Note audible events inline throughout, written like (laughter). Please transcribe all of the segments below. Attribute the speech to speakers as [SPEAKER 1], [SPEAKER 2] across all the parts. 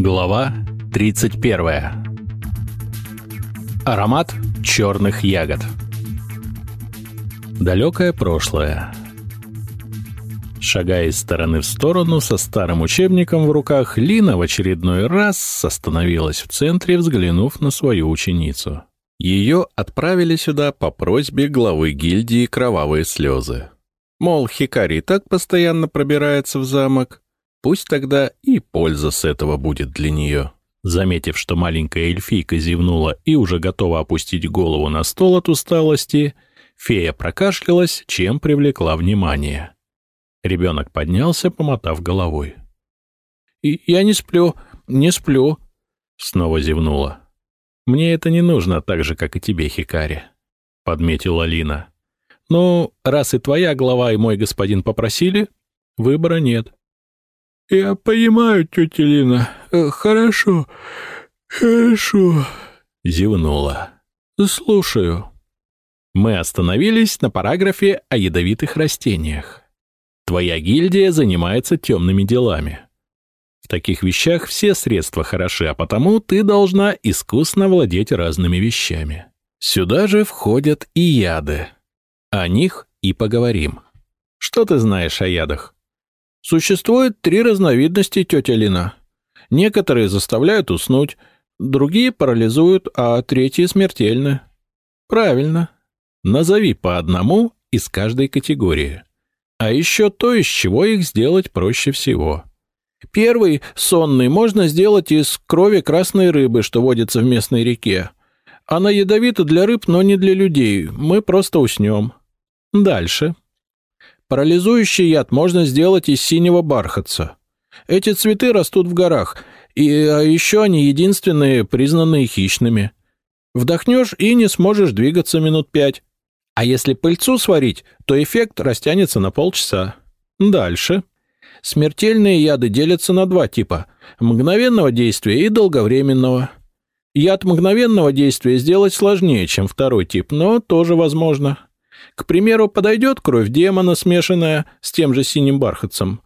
[SPEAKER 1] Глава 31. Аромат черных ягод. Далекое прошлое. Шагая из стороны в сторону со старым учебником в руках, Лина в очередной раз остановилась в центре, взглянув на свою ученицу. Ее отправили сюда по просьбе главы гильдии «Кровавые слезы». Мол, Хикари так постоянно пробирается в замок, пусть тогда и польза с этого будет для нее. Заметив, что маленькая эльфийка зевнула и уже готова опустить голову на стол от усталости, фея прокашлялась, чем привлекла внимание. Ребенок поднялся, помотав головой. «Я не сплю, не сплю», — снова зевнула. «Мне это не нужно так же, как и тебе, Хикари», — подметила Лина. «Ну, раз и твоя глава, и мой господин попросили, выбора нет».
[SPEAKER 2] «Я понимаю, тетя Лина. Э, хорошо, хорошо», —
[SPEAKER 1] зевнула. «Слушаю». Мы остановились на параграфе о ядовитых растениях. Твоя гильдия занимается темными делами. В таких вещах все средства хороши, а потому ты должна искусно владеть разными вещами. Сюда же входят и яды. О них и поговорим. Что ты знаешь о ядах?
[SPEAKER 2] Существует три разновидности, тетя Лина. Некоторые заставляют уснуть, другие парализуют, а третьи смертельны.
[SPEAKER 1] Правильно. Назови по одному из каждой категории. А еще то, из чего их сделать проще всего.
[SPEAKER 2] Первый, сонный, можно сделать из крови красной рыбы, что водится в местной реке. Она ядовита для рыб, но не для людей. Мы просто уснем.
[SPEAKER 1] Дальше.
[SPEAKER 2] Парализующий яд можно сделать из синего бархатца. Эти цветы растут в горах, и а еще они единственные, признанные хищными. Вдохнешь и не сможешь двигаться минут пять. А если пыльцу сварить, то эффект растянется на полчаса. Дальше. Смертельные яды делятся на два типа – мгновенного действия и долговременного. Яд мгновенного действия сделать сложнее, чем второй тип, но тоже возможно. К примеру, подойдет кровь демона, смешанная с тем же синим бархатцем.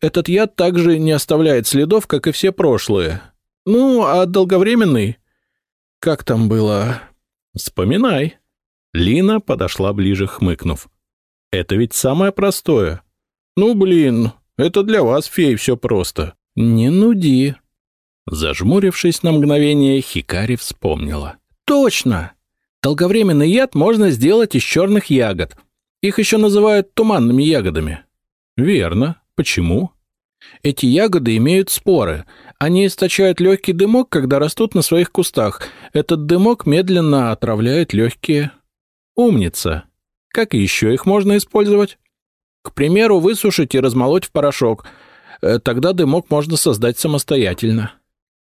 [SPEAKER 2] Этот яд также не оставляет следов, как и все прошлые. Ну, а долговременный? Как там было?
[SPEAKER 1] Вспоминай. Лина подошла ближе, хмыкнув. Это ведь самое простое.
[SPEAKER 2] Ну, блин, это для вас, фей, все просто.
[SPEAKER 1] Не нуди. Зажмурившись на мгновение, Хикари вспомнила.
[SPEAKER 2] Точно! Долговременный яд можно сделать из черных ягод. Их еще называют туманными ягодами.
[SPEAKER 1] Верно. Почему?
[SPEAKER 2] Эти ягоды имеют споры. Они источают легкий дымок, когда растут на своих кустах. Этот дымок медленно отравляет легкие.
[SPEAKER 1] Умница. Как еще их можно использовать?
[SPEAKER 2] К примеру, высушить и размолоть в порошок. Э, тогда дымок можно создать самостоятельно.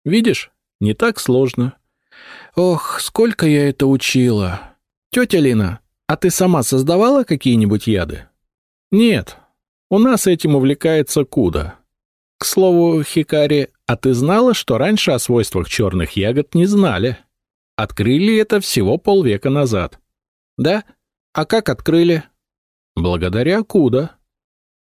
[SPEAKER 1] Видишь, не так сложно.
[SPEAKER 2] Ох, сколько я это учила. Тетя Лина, а ты сама создавала какие-нибудь яды?
[SPEAKER 1] Нет, у нас этим увлекается Куда. К слову, Хикари, а ты знала, что раньше о свойствах черных ягод не знали? Открыли это всего полвека назад.
[SPEAKER 2] Да? А как открыли?
[SPEAKER 1] Благодаря Куда.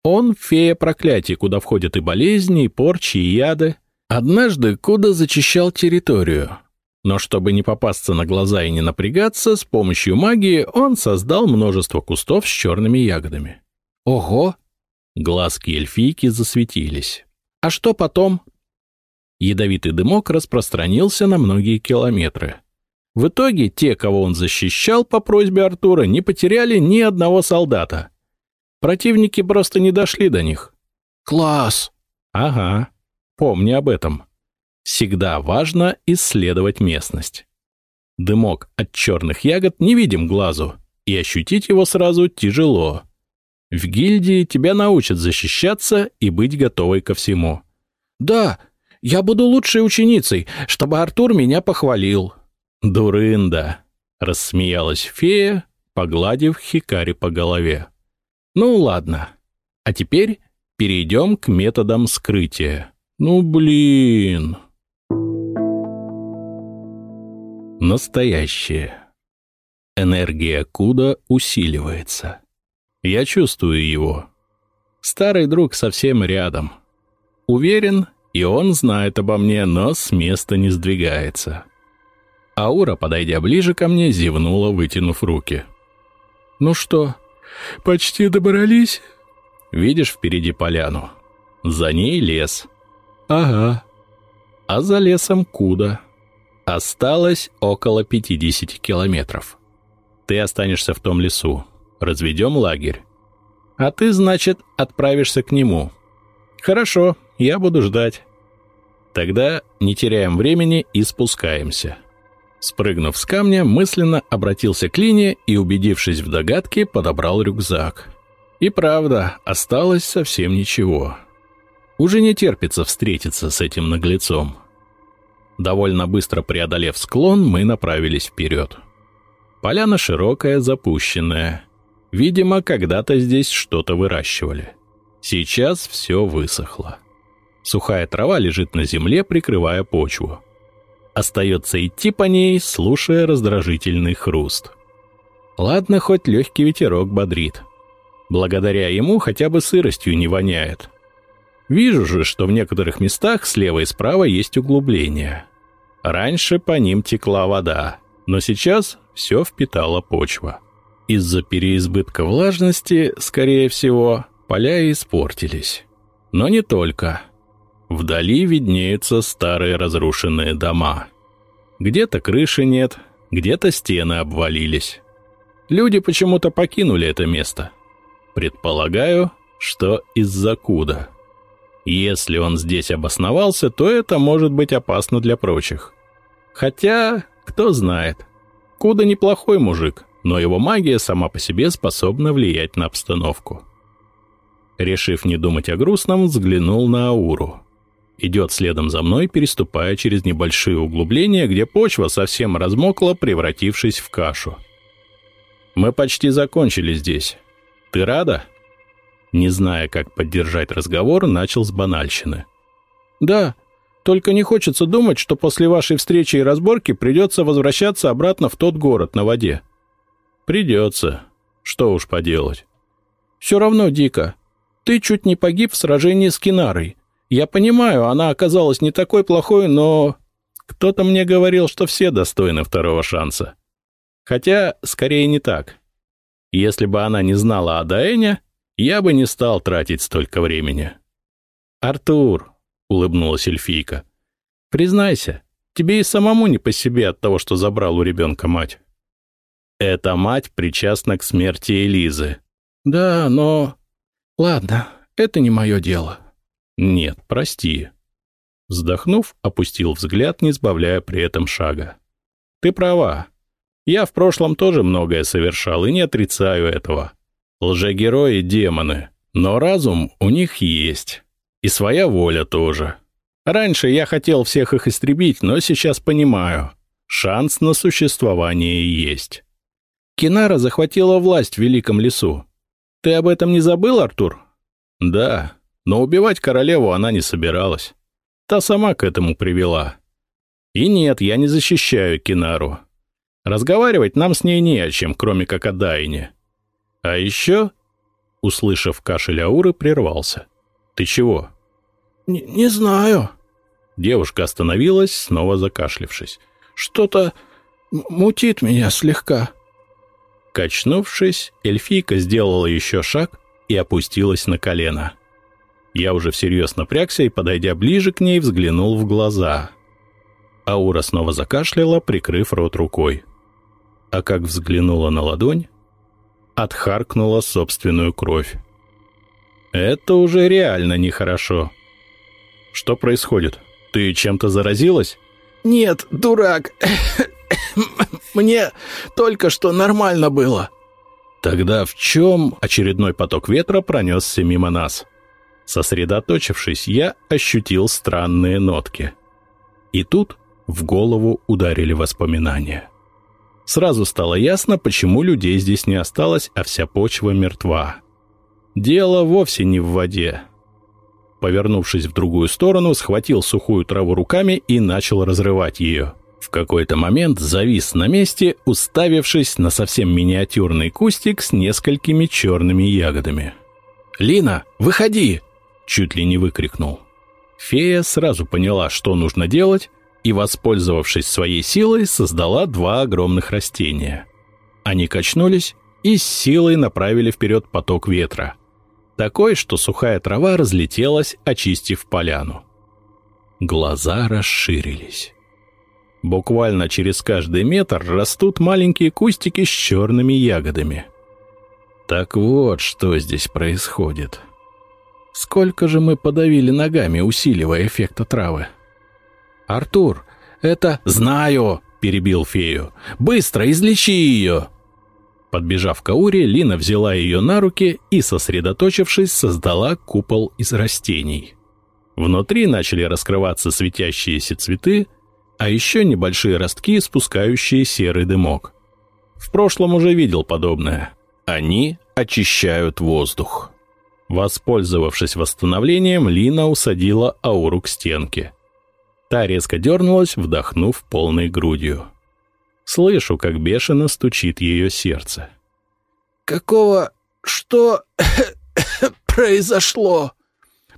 [SPEAKER 1] Он фея проклятий, куда входят и болезни, и порчи, и яды. Однажды Куда зачищал территорию, но чтобы не попасться на глаза и не напрягаться, с помощью магии он создал множество кустов с черными ягодами.
[SPEAKER 2] Ого!
[SPEAKER 1] Глазки эльфийки засветились.
[SPEAKER 2] А что потом?
[SPEAKER 1] Ядовитый дымок распространился на многие километры. В итоге те, кого он защищал по просьбе Артура, не потеряли ни одного солдата. Противники просто не дошли до них.
[SPEAKER 2] «Класс!»
[SPEAKER 1] «Ага, помни об этом. Всегда важно исследовать местность. Дымок от черных ягод не видим глазу, и ощутить его сразу тяжело. В гильдии тебя научат защищаться и быть готовой ко всему.
[SPEAKER 2] «Да, я буду лучшей ученицей, чтобы Артур меня похвалил».
[SPEAKER 1] «Дурында!» — рассмеялась фея, погладив Хикари по голове. «Ну ладно, а теперь перейдем к методам скрытия». «Ну блин!» Настоящее. Энергия Куда усиливается. Я чувствую его. Старый друг совсем рядом. Уверен, И он знает обо мне, но с места не сдвигается. Аура, подойдя ближе ко мне, зевнула, вытянув руки.
[SPEAKER 2] «Ну что, почти добрались?»
[SPEAKER 1] «Видишь впереди поляну? За ней лес».
[SPEAKER 2] «Ага».
[SPEAKER 1] «А за лесом куда?» «Осталось около 50 километров. Ты останешься в том лесу. Разведем лагерь. А ты, значит, отправишься к нему. Хорошо, я буду ждать. Тогда не теряем времени и спускаемся». Спрыгнув с камня, мысленно обратился к Лине и, убедившись в догадке, подобрал рюкзак. И правда, осталось совсем ничего. Уже не терпится встретиться с этим наглецом. Довольно быстро преодолев склон, мы направились вперед. Поляна широкая, запущенная. Видимо, когда-то здесь что-то выращивали. Сейчас все высохло. Сухая трава лежит на земле, прикрывая почву. Остается идти по ней, слушая раздражительный хруст. Ладно, хоть легкий ветерок бодрит. Благодаря ему хотя бы сыростью не воняет. Вижу же, что в некоторых местах слева и справа есть углубления. Раньше по ним текла вода, но сейчас все впитала почва. Из-за переизбытка влажности, скорее всего, поля испортились. Но не только. Вдали виднеются старые разрушенные дома. Где-то крыши нет, где-то стены обвалились. Люди почему-то покинули это место. Предполагаю, что из-за Куда. Если он здесь обосновался, то это может быть опасно для прочих. Хотя, кто знает. Куда неплохой мужик, но его магия сама по себе способна влиять на обстановку. Решив не думать о грустном, взглянул на Ауру. Идет следом за мной, переступая через небольшие углубления, где почва совсем размокла, превратившись в кашу. «Мы почти закончили здесь. Ты рада?» Не зная, как поддержать разговор, начал с банальщины.
[SPEAKER 2] «Да, только не хочется думать, что после вашей встречи и разборки придется возвращаться обратно в тот город на воде».
[SPEAKER 1] «Придется. Что уж поделать».
[SPEAKER 2] «Все равно дико. Ты чуть не погиб в сражении с Кинарой. Я понимаю, она оказалась не такой плохой, но...
[SPEAKER 1] Кто-то мне говорил, что все достойны второго шанса. Хотя, скорее не так. Если бы она не знала о Даэне, я бы не стал тратить столько времени. «Артур», — улыбнулась эльфийка, — «признайся, тебе и самому не по себе от того, что забрал у ребенка мать». «Эта мать причастна к смерти Элизы».
[SPEAKER 2] «Да, но...» «Ладно, это не мое дело».
[SPEAKER 1] «Нет, прости». Вздохнув, опустил взгляд, не сбавляя при этом шага. «Ты права. Я в прошлом тоже многое совершал и не отрицаю этого. Лжегерои — демоны, но разум у них есть. И своя воля тоже. Раньше я хотел всех их истребить, но сейчас понимаю. Шанс на существование есть.
[SPEAKER 2] Кинара захватила власть в Великом лесу. Ты об этом не забыл, Артур?
[SPEAKER 1] Да, но убивать королеву она не собиралась. Та сама к этому привела. И нет, я не защищаю Кинару. Разговаривать нам с ней не о чем, кроме как о Дайне. А еще, услышав кашель Ауры, прервался. «Ты чего?»
[SPEAKER 2] «Не, не знаю».
[SPEAKER 1] Девушка остановилась, снова закашлившись.
[SPEAKER 2] «Что-то мутит меня слегка».
[SPEAKER 1] Качнувшись, эльфийка сделала еще шаг и опустилась на колено. Я уже всерьез напрягся и, подойдя ближе к ней, взглянул в глаза. Аура снова закашляла, прикрыв рот рукой. А как взглянула на ладонь, отхаркнула собственную кровь. Это уже реально нехорошо. Что происходит? Ты чем-то заразилась?
[SPEAKER 2] Нет, дурак. (coughs) Мне только что нормально было.
[SPEAKER 1] Тогда в чем очередной поток ветра пронесся мимо нас? Сосредоточившись, я ощутил странные нотки. И тут в голову ударили воспоминания. Сразу стало ясно, почему людей здесь не осталось, а вся почва мертва. Дело вовсе не в воде. Повернувшись в другую сторону, схватил сухую траву руками и начал разрывать ее. В какой-то момент завис на месте, уставившись на совсем миниатюрный кустик с несколькими черными ягодами. «Лина, выходи!» Чуть ли не выкрикнул. Фея сразу поняла, что нужно делать, и, воспользовавшись своей силой, создала два огромных растения. Они качнулись и с силой направили вперед поток ветра. Такой, что сухая трава разлетелась, очистив поляну. Глаза расширились. Буквально через каждый метр растут маленькие кустики с черными ягодами. Так вот, что здесь происходит. Сколько же мы подавили ногами, усиливая эффект травы? «Артур, это...» «Знаю!» — перебил фею. «Быстро излечи ее!» Подбежав к Ауре, Лина взяла ее на руки и, сосредоточившись, создала купол из растений. Внутри начали раскрываться светящиеся цветы, а еще небольшие ростки, спускающие серый дымок. В прошлом уже видел подобное. Они очищают воздух. Воспользовавшись восстановлением, Лина усадила ауру к стенке. Та резко дернулась, вдохнув полной грудью. Слышу, как бешено стучит ее сердце.
[SPEAKER 2] «Какого... что... (coughs) произошло?»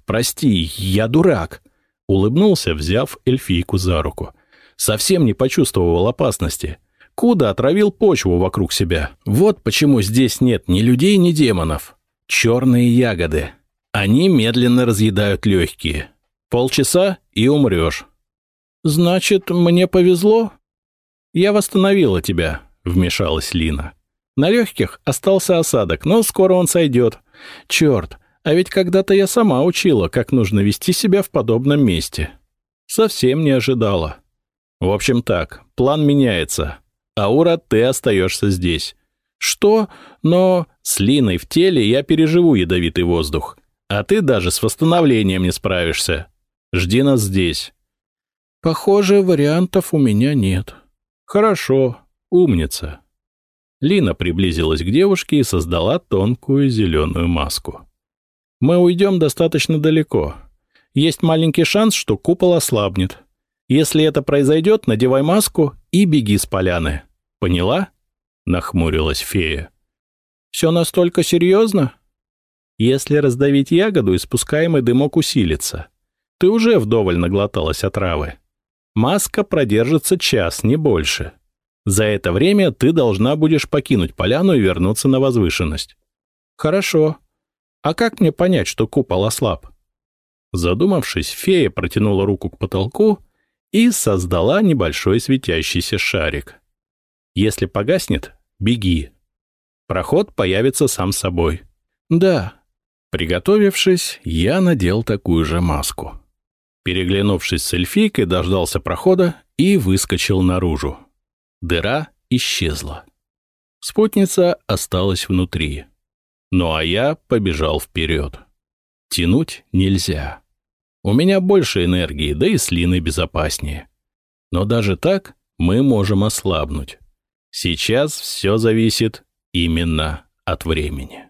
[SPEAKER 1] «Прости, я дурак», — улыбнулся, взяв эльфийку за руку. «Совсем не почувствовал опасности. Куда отравил почву вокруг себя. Вот почему здесь нет ни людей, ни демонов. Черные ягоды. Они медленно разъедают легкие. Полчаса — и умрешь».
[SPEAKER 2] «Значит, мне повезло?»
[SPEAKER 1] «Я восстановила тебя», — вмешалась Лина. «На легких остался осадок, но скоро он сойдет. Черт, а ведь когда-то я сама учила, как нужно вести себя в подобном месте. Совсем не ожидала. В общем так, план меняется. Аура, ты остаешься здесь. Что? Но с Линой в теле я переживу ядовитый воздух. А ты даже с восстановлением не справишься. Жди нас здесь.
[SPEAKER 2] Похоже, вариантов у меня нет.
[SPEAKER 1] Хорошо, умница. Лина приблизилась к девушке и создала тонкую зеленую маску. Мы уйдем достаточно далеко. Есть маленький шанс, что купол ослабнет. Если это произойдет, надевай маску и беги с поляны. Поняла?» — нахмурилась фея.
[SPEAKER 2] «Все настолько серьезно?»
[SPEAKER 1] «Если раздавить ягоду, испускаемый дымок усилится. Ты уже вдоволь наглоталась отравы. Маска продержится час, не больше. За это время ты должна будешь покинуть поляну и вернуться на возвышенность».
[SPEAKER 2] «Хорошо», а как мне понять, что купол ослаб?
[SPEAKER 1] Задумавшись, фея протянула руку к потолку и создала небольшой светящийся шарик. Если погаснет, беги. Проход появится сам собой.
[SPEAKER 2] Да.
[SPEAKER 1] Приготовившись, я надел такую же маску. Переглянувшись с эльфийкой, дождался прохода и выскочил наружу. Дыра исчезла. Спутница осталась внутри. Ну а я побежал вперед. Тянуть нельзя. У меня больше энергии, да и с Линой безопаснее. Но даже так мы можем ослабнуть. Сейчас все зависит именно от времени.